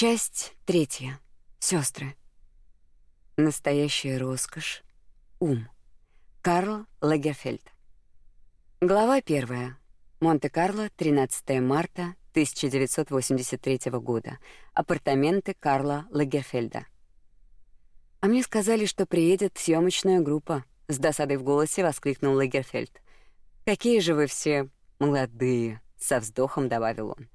Часть третья. Сестры. Настоящая роскошь. Ум. Карл Лагерфельд. Глава первая. Монте-Карло, 13 марта 1983 года. Апартаменты Карла Лагерфельда. А мне сказали, что приедет съемочная группа. С досадой в голосе воскликнул Лагерфельд. Какие же вы все молодые, со вздохом добавил он.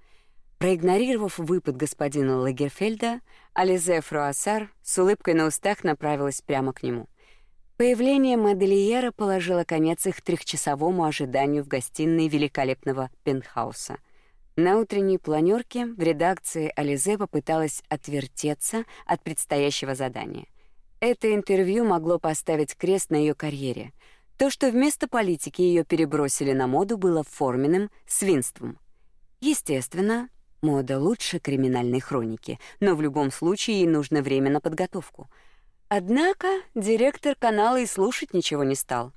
Проигнорировав выпад господина Лагерфельда, Ализе Фруассар с улыбкой на устах направилась прямо к нему. Появление модельера положило конец их трехчасовому ожиданию в гостиной великолепного пентхауса. На утренней планерке в редакции Ализе попыталась отвертеться от предстоящего задания. Это интервью могло поставить крест на ее карьере. То, что вместо политики ее перебросили на моду, было форменным свинством. Естественно, Мода лучше криминальной хроники, но в любом случае ей нужно время на подготовку. Однако директор канала и слушать ничего не стал.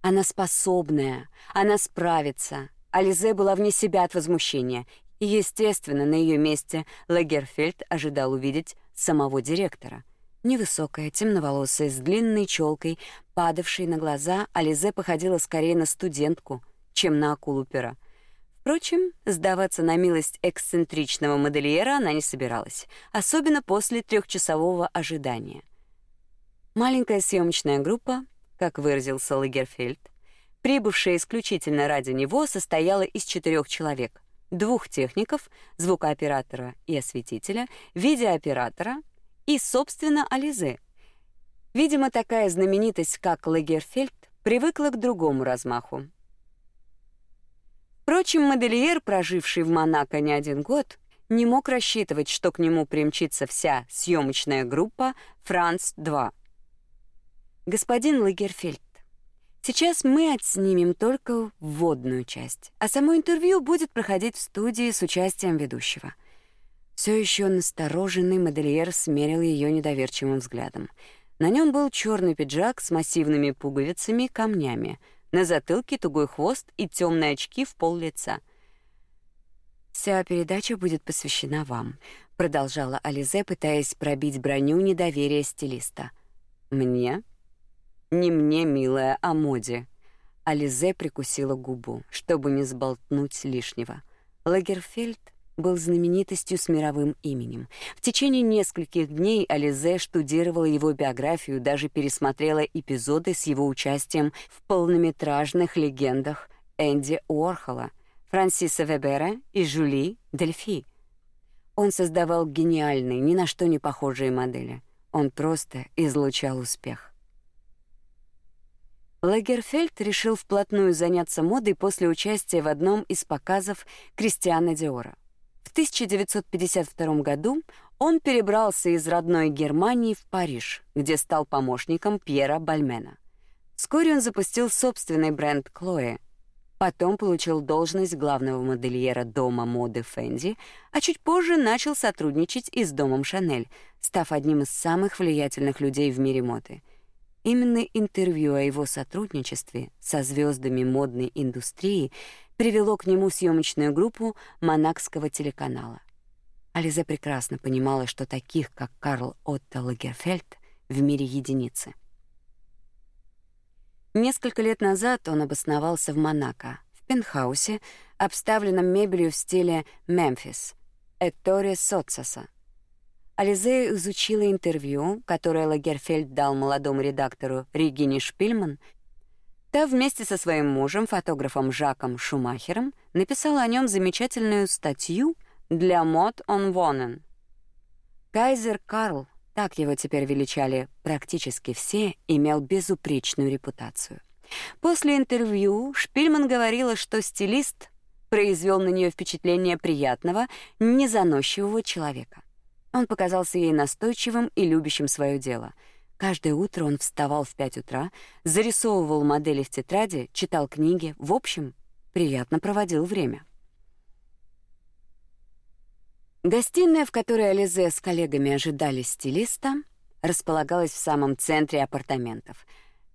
Она способная, она справится. Ализе была вне себя от возмущения. И, естественно, на ее месте Лагерфельд ожидал увидеть самого директора. Невысокая, темноволосая, с длинной челкой, падавшей на глаза, Ализе походила скорее на студентку, чем на акулу пера. Впрочем, сдаваться на милость эксцентричного модельера она не собиралась, особенно после трехчасового ожидания. Маленькая съемочная группа, как выразился Лагерфельд, прибывшая исключительно ради него, состояла из четырех человек: двух техников, звукооператора и осветителя, видеооператора и, собственно, Ализе. Видимо, такая знаменитость, как Лагерфельд, привыкла к другому размаху. Впрочем, модельер, проживший в Монако не один год, не мог рассчитывать, что к нему примчится вся съемочная группа «Франц-2». Господин Лагерфельд, сейчас мы отснимем только вводную часть, а само интервью будет проходить в студии с участием ведущего. Все еще настороженный модельер смерил ее недоверчивым взглядом. На нем был черный пиджак с массивными пуговицами и камнями — на затылке тугой хвост и темные очки в пол лица. Вся передача будет посвящена вам, продолжала Ализе, пытаясь пробить броню недоверия стилиста. Мне? Не мне, милая, а моде. Ализе прикусила губу, чтобы не сболтнуть лишнего. Лагерфельд был знаменитостью с мировым именем. В течение нескольких дней Ализе штудировала его биографию, даже пересмотрела эпизоды с его участием в полнометражных легендах Энди Уорхола, Франсиса Вебера и Жюли Дельфи. Он создавал гениальные, ни на что не похожие модели. Он просто излучал успех. Лагерфельд решил вплотную заняться модой после участия в одном из показов Кристиана Диора. В 1952 году он перебрался из родной Германии в Париж, где стал помощником Пьера Бальмена. Вскоре он запустил собственный бренд Chloe. Потом получил должность главного модельера дома моды Фенди, а чуть позже начал сотрудничать и с домом Шанель, став одним из самых влиятельных людей в мире моды. Именно интервью о его сотрудничестве со звездами модной индустрии привело к нему съемочную группу монакского телеканала. Ализа прекрасно понимала, что таких, как Карл Отто Лагерфельд, в мире единицы. Несколько лет назад он обосновался в Монако, в пентхаусе, обставленном мебелью в стиле «Мемфис», Этторе Соцеса. Ализе изучила интервью, которое Лагерфельд дал молодому редактору Регине Шпильман Та вместе со своим мужем, фотографом Жаком Шумахером, написала о нем замечательную статью для Мод он Вонен. Кайзер Карл, так его теперь величали практически все, имел безупречную репутацию. После интервью Шпильман говорила, что стилист произвел на нее впечатление приятного, незаносчивого человека. Он показался ей настойчивым и любящим свое дело — Каждое утро он вставал в пять утра, зарисовывал модели в тетради, читал книги, в общем, приятно проводил время. Гостиная, в которой Ализе с коллегами ожидали стилиста, располагалась в самом центре апартаментов.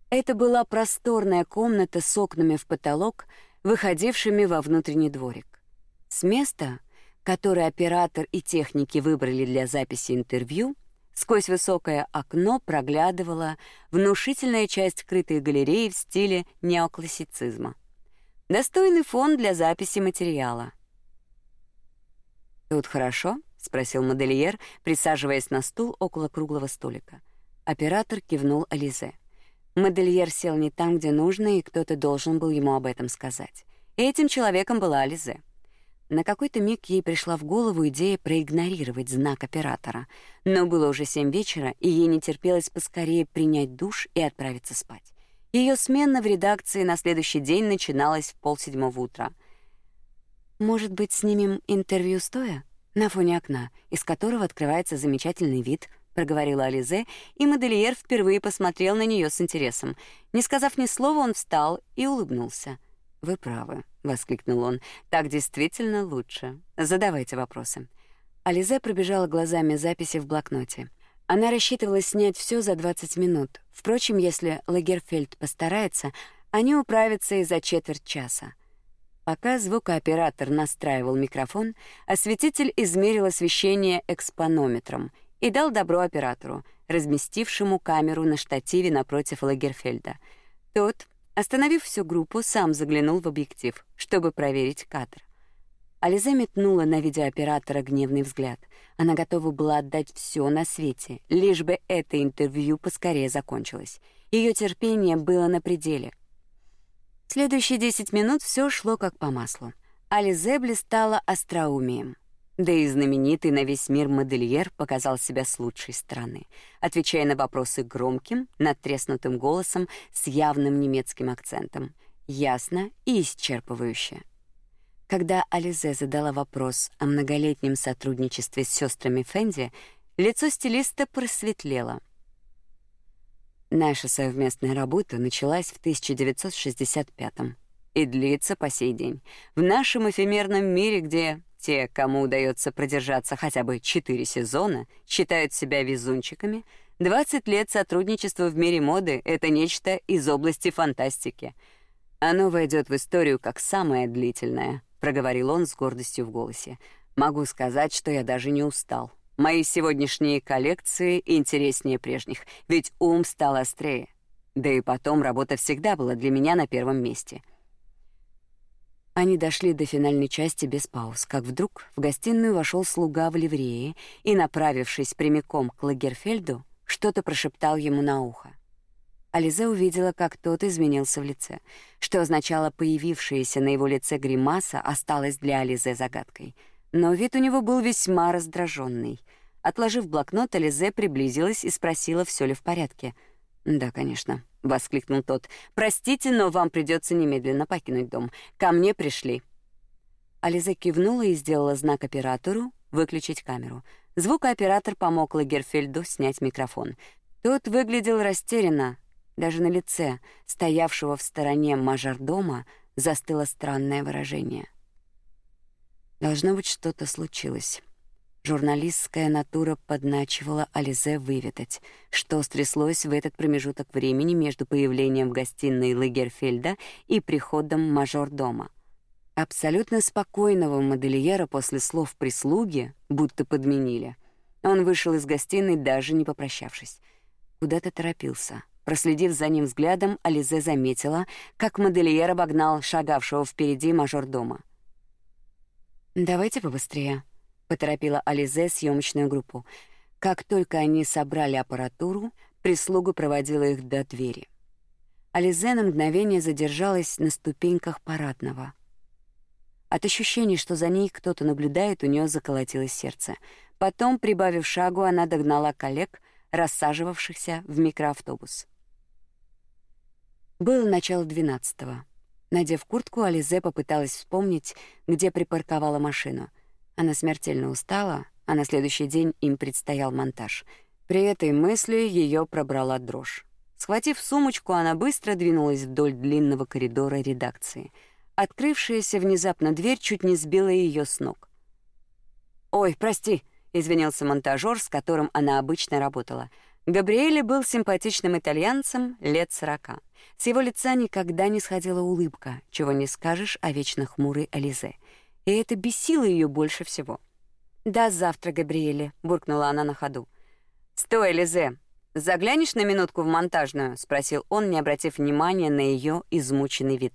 Это была просторная комната с окнами в потолок, выходившими во внутренний дворик. С места который оператор и техники выбрали для записи интервью, сквозь высокое окно проглядывала внушительная часть крытой галереи в стиле неоклассицизма. Достойный фон для записи материала. «Тут хорошо?» — спросил модельер, присаживаясь на стул около круглого столика. Оператор кивнул Ализе. Модельер сел не там, где нужно, и кто-то должен был ему об этом сказать. Этим человеком была Ализе. На какой-то миг ей пришла в голову идея проигнорировать знак оператора, но было уже семь вечера, и ей не терпелось поскорее принять душ и отправиться спать. Ее смена в редакции на следующий день начиналась в полседьмого утра. Может быть, снимем интервью стоя на фоне окна, из которого открывается замечательный вид, проговорила Ализе, и модельер впервые посмотрел на нее с интересом. Не сказав ни слова, он встал и улыбнулся. Вы правы, воскликнул он. Так действительно лучше. Задавайте вопросы. Ализе пробежала глазами записи в блокноте. Она рассчитывала снять все за 20 минут. Впрочем, если Лагерфельд постарается, они управятся и за четверть часа. Пока звукооператор настраивал микрофон, осветитель измерил освещение экспонометром и дал добро оператору, разместившему камеру на штативе напротив Лагерфельда. Тот Остановив всю группу, сам заглянул в объектив, чтобы проверить кадр. Ализе метнула на видеооператора гневный взгляд. Она готова была отдать все на свете, лишь бы это интервью поскорее закончилось. Ее терпение было на пределе. Следующие 10 минут все шло как по маслу. Ализе блистала остроумием. Да и знаменитый на весь мир модельер показал себя с лучшей стороны, отвечая на вопросы громким, надтреснутым голосом с явным немецким акцентом, ясно и исчерпывающе. Когда Ализе задала вопрос о многолетнем сотрудничестве с сестрами Фенди, лицо стилиста просветлело. Наша совместная работа началась в 1965 и длится по сей день. В нашем эфемерном мире, где те, кому удается продержаться хотя бы четыре сезона, считают себя везунчиками. 20 лет сотрудничества в мире моды — это нечто из области фантастики. Оно войдет в историю как самое длительное, — проговорил он с гордостью в голосе. Могу сказать, что я даже не устал. Мои сегодняшние коллекции интереснее прежних, ведь ум стал острее. Да и потом работа всегда была для меня на первом месте — они дошли до финальной части без пауз, как вдруг в гостиную вошел слуга в ливрее и, направившись прямиком к Лагерфельду, что-то прошептал ему на ухо. Ализе увидела, как тот изменился в лице, что означало появившаяся на его лице гримаса осталась для Ализе загадкой. Но вид у него был весьма раздраженный. Отложив блокнот, Ализе приблизилась и спросила, все ли в порядке. «Да, конечно», — воскликнул тот. «Простите, но вам придется немедленно покинуть дом. Ко мне пришли». Ализа кивнула и сделала знак оператору выключить камеру. Звукооператор помог Лагерфельду снять микрофон. Тот выглядел растерянно. Даже на лице стоявшего в стороне мажордома застыло странное выражение. Должно быть, что-то случилось. Журналистская натура подначивала Ализе выведать, что стряслось в этот промежуток времени между появлением в гостиной Лагерфельда и приходом мажордома. Абсолютно спокойного модельера после слов прислуги будто подменили. Он вышел из гостиной, даже не попрощавшись. Куда-то торопился. Проследив за ним взглядом, Ализе заметила, как модельер обогнал шагавшего впереди мажордома. «Давайте побыстрее», поторопила Ализе съемочную группу. Как только они собрали аппаратуру, прислуга проводила их до двери. Ализе на мгновение задержалась на ступеньках парадного. От ощущения, что за ней кто-то наблюдает, у нее заколотилось сердце. Потом, прибавив шагу, она догнала коллег, рассаживавшихся в микроавтобус. Было начало двенадцатого. Надев куртку, Ализе попыталась вспомнить, где припарковала машину. Она смертельно устала, а на следующий день им предстоял монтаж. При этой мысли ее пробрала дрожь. Схватив сумочку, она быстро двинулась вдоль длинного коридора редакции. Открывшаяся внезапно дверь чуть не сбила ее с ног. «Ой, прости», — извинился монтажер, с которым она обычно работала. Габриэле был симпатичным итальянцем лет сорока. С его лица никогда не сходила улыбка, чего не скажешь о вечно хмурой Ализе — и это бесило ее больше всего. «До завтра, Габриэле», — буркнула она на ходу. «Стой, Лизе, заглянешь на минутку в монтажную?» — спросил он, не обратив внимания на ее измученный вид.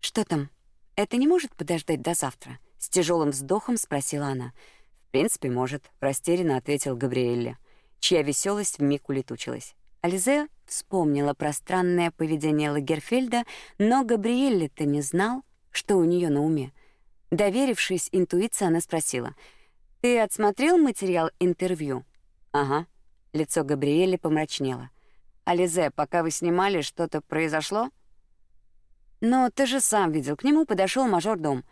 «Что там? Это не может подождать до завтра?» — с тяжелым вздохом спросила она. «В принципе, может», — растерянно ответил Габриэле, чья веселость вмиг улетучилась. Ализе вспомнила про странное поведение Лагерфельда, но Габриэле-то не знал, что у нее на уме. Доверившись интуиции, она спросила — ты отсмотрел материал интервью? Ага. Лицо Габриэли помрачнело. Ализе, пока вы снимали, что-то произошло? Но ты же сам видел, к нему подошел мажордом.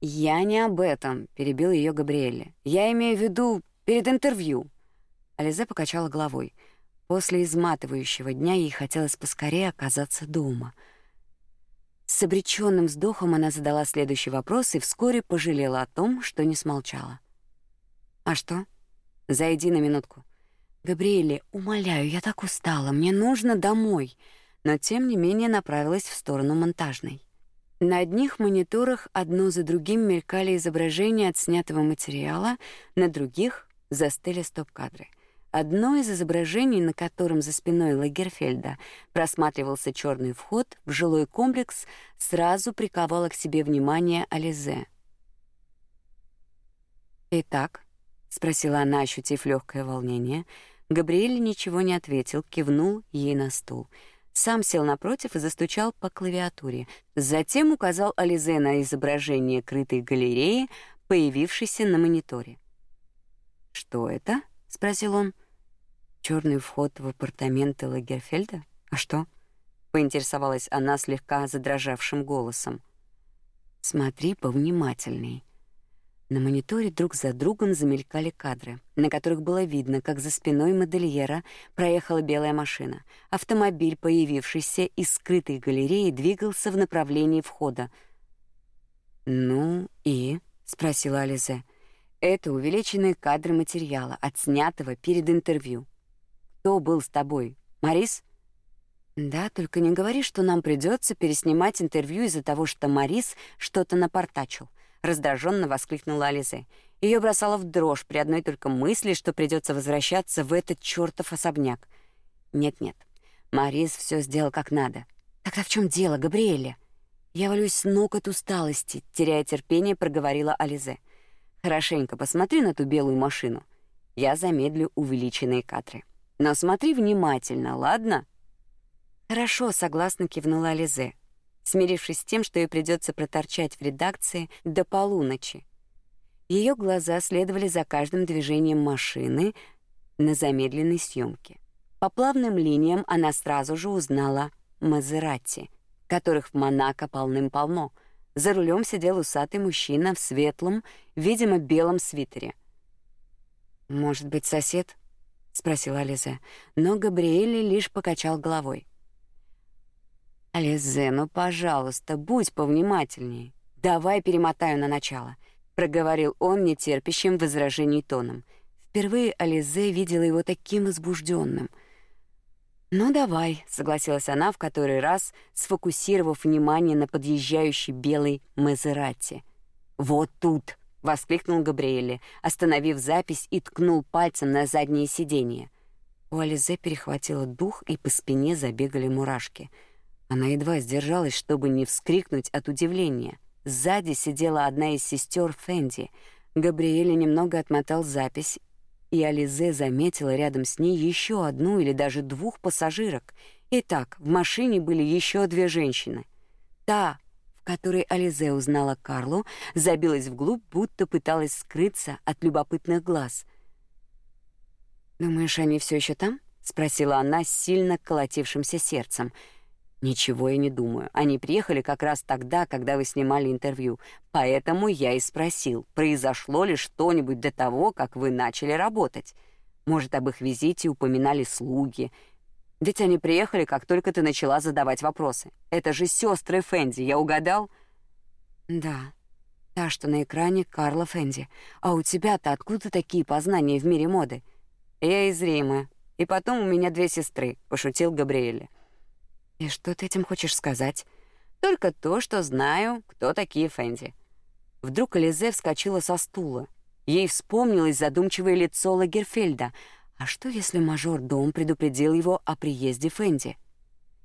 Я не об этом, перебил ее Габриэли. Я имею в виду перед интервью. Ализе покачала головой. После изматывающего дня ей хотелось поскорее оказаться дома. С обреченным вздохом она задала следующий вопрос и вскоре пожалела о том, что не смолчала. А что? Зайди на минутку. Габриэле, умоляю, я так устала, мне нужно домой. Но тем не менее направилась в сторону монтажной. На одних мониторах одно за другим мелькали изображения от снятого материала, на других застыли стоп-кадры. Одно из изображений, на котором за спиной Лагерфельда просматривался черный вход в жилой комплекс, сразу приковало к себе внимание Ализе. Итак, спросила она, ощутив легкое волнение. Габриэль ничего не ответил, кивнул ей на стул. Сам сел напротив и застучал по клавиатуре. Затем указал Ализе на изображение крытой галереи, появившейся на мониторе. «Что это?» — спросил он. Черный вход в апартаменты Лагерфельда? А что?» — поинтересовалась она слегка задрожавшим голосом. «Смотри повнимательней», на мониторе друг за другом замелькали кадры, на которых было видно, как за спиной модельера проехала белая машина. Автомобиль, появившийся из скрытой галереи, двигался в направлении входа. «Ну и?» — спросила Ализе. «Это увеличенные кадры материала, отснятого перед интервью. Кто был с тобой? Марис?» «Да, только не говори, что нам придется переснимать интервью из-за того, что Марис что-то напортачил раздраженно воскликнула Ализе. Ее бросало в дрожь при одной только мысли, что придется возвращаться в этот чертов особняк. Нет-нет. Марис все сделал как надо. Тогда в чем дело, Габриэле? Я валюсь с ног от усталости, теряя терпение, проговорила Ализе. Хорошенько посмотри на ту белую машину. Я замедлю увеличенные кадры. Но смотри внимательно, ладно? Хорошо, согласно кивнула Ализе смирившись с тем, что ей придется проторчать в редакции до полуночи. Ее глаза следовали за каждым движением машины на замедленной съемке. По плавным линиям она сразу же узнала Мазерати, которых в Монако полным-полно. За рулем сидел усатый мужчина в светлом, видимо, белом свитере. «Может быть, сосед?» — спросила Лиза, но Габриэль лишь покачал головой. «Ализе, ну, пожалуйста, будь повнимательнее. Давай перемотаю на начало», — проговорил он нетерпящим возражений тоном. Впервые Ализе видела его таким возбужденным. «Ну, давай», — согласилась она в который раз, сфокусировав внимание на подъезжающей белой Мазерати. «Вот тут!» — воскликнул Габриэле, остановив запись и ткнул пальцем на заднее сиденье. У Ализе перехватило дух, и по спине забегали мурашки — она едва сдержалась, чтобы не вскрикнуть от удивления. Сзади сидела одна из сестер Фенди. Габриэль немного отмотал запись, и Ализе заметила рядом с ней еще одну или даже двух пассажирок. Итак, в машине были еще две женщины. Та, которой Ализе узнала Карлу, забилась вглубь, будто пыталась скрыться от любопытных глаз. «Думаешь, они все еще там?» — спросила она с сильно колотившимся сердцем — Ничего я не думаю. Они приехали как раз тогда, когда вы снимали интервью. Поэтому я и спросил, произошло ли что-нибудь до того, как вы начали работать. Может, об их визите упоминали слуги. Ведь они приехали, как только ты начала задавать вопросы. Это же сестры Фенди, я угадал? Да. Та, что на экране Карла Фенди. А у тебя-то откуда такие познания в мире моды? Я из Рима. И потом у меня две сестры, пошутил Габриэль. И что ты этим хочешь сказать? Только то, что знаю, кто такие Фэнди. Вдруг Ализе вскочила со стула. Ей вспомнилось задумчивое лицо Лагерфельда. А что, если мажор Дом предупредил его о приезде Фенди?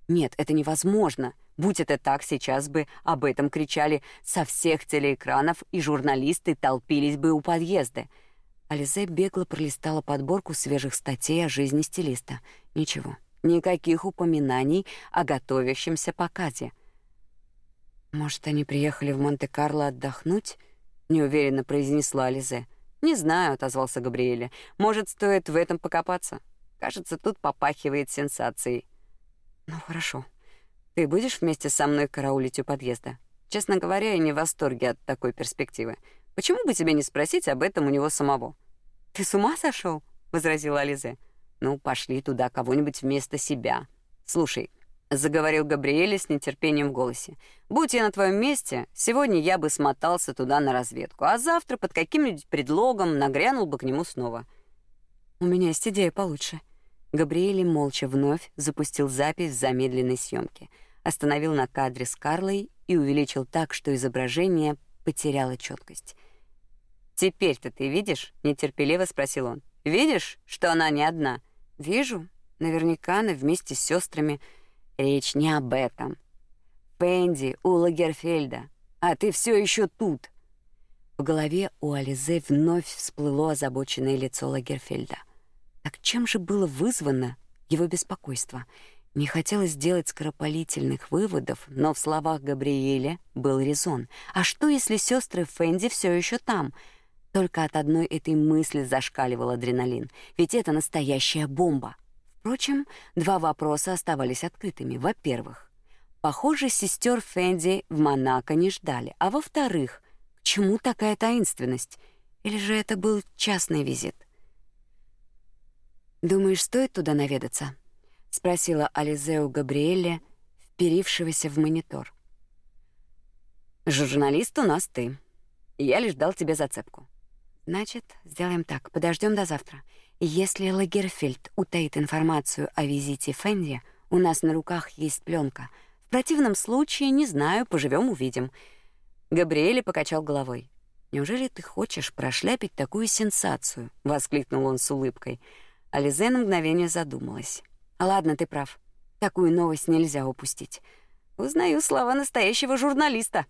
Нет, это невозможно. Будь это так, сейчас бы об этом кричали со всех телеэкранов, и журналисты толпились бы у подъезда. Ализе бегло пролистала подборку свежих статей о жизни стилиста. Ничего, никаких упоминаний о готовящемся показе. Может, они приехали в Монте-Карло отдохнуть? неуверенно произнесла Ализе. Не знаю, отозвался Габриэль. Может, стоит в этом покопаться? Кажется, тут попахивает сенсацией. Ну хорошо. Ты будешь вместе со мной караулить у подъезда? Честно говоря, я не в восторге от такой перспективы. Почему бы тебе не спросить об этом у него самого? Ты с ума сошел? возразила Ализе. Ну, пошли туда кого-нибудь вместо себя. Слушай, заговорил Габриэль с нетерпением в голосе. Будь я на твоем месте, сегодня я бы смотался туда на разведку, а завтра под каким-нибудь предлогом нагрянул бы к нему снова. У меня есть идея получше. Габриэль молча вновь запустил запись в замедленной съемке, остановил на кадре с Карлой и увеличил так, что изображение потеряло четкость. «Теперь-то ты видишь?» — нетерпеливо спросил он. «Видишь, что она не одна?» «Вижу. Наверняка она вместе с сестрами. Речь не об этом. Пенди у Лагерфельда, а ты все еще тут». В голове у Ализе вновь всплыло озабоченное лицо Лагерфельда. Так чем же было вызвано его беспокойство? Не хотелось делать скоропалительных выводов, но в словах Габриэля был резон. А что, если сестры Фенди все еще там — только от одной этой мысли зашкаливал адреналин, ведь это настоящая бомба. Впрочем, два вопроса оставались открытыми. Во-первых, похоже, сестер Фенди в Монако не ждали, а во-вторых, к чему такая таинственность? Или же это был частный визит? Думаешь, стоит туда наведаться? спросила Ализеу Габриэле, вперившегося в монитор. Журналист у нас ты. Я лишь дал тебе зацепку. Значит, сделаем так. Подождем до завтра. Если Лагерфельд утаит информацию о визите Фенди, у нас на руках есть пленка. В противном случае, не знаю, поживем увидим. Габриэль покачал головой. Неужели ты хочешь прошляпить такую сенсацию? воскликнул он с улыбкой. Ализе мгновение задумалась. Ладно, ты прав. Такую новость нельзя упустить. Узнаю слова настоящего журналиста.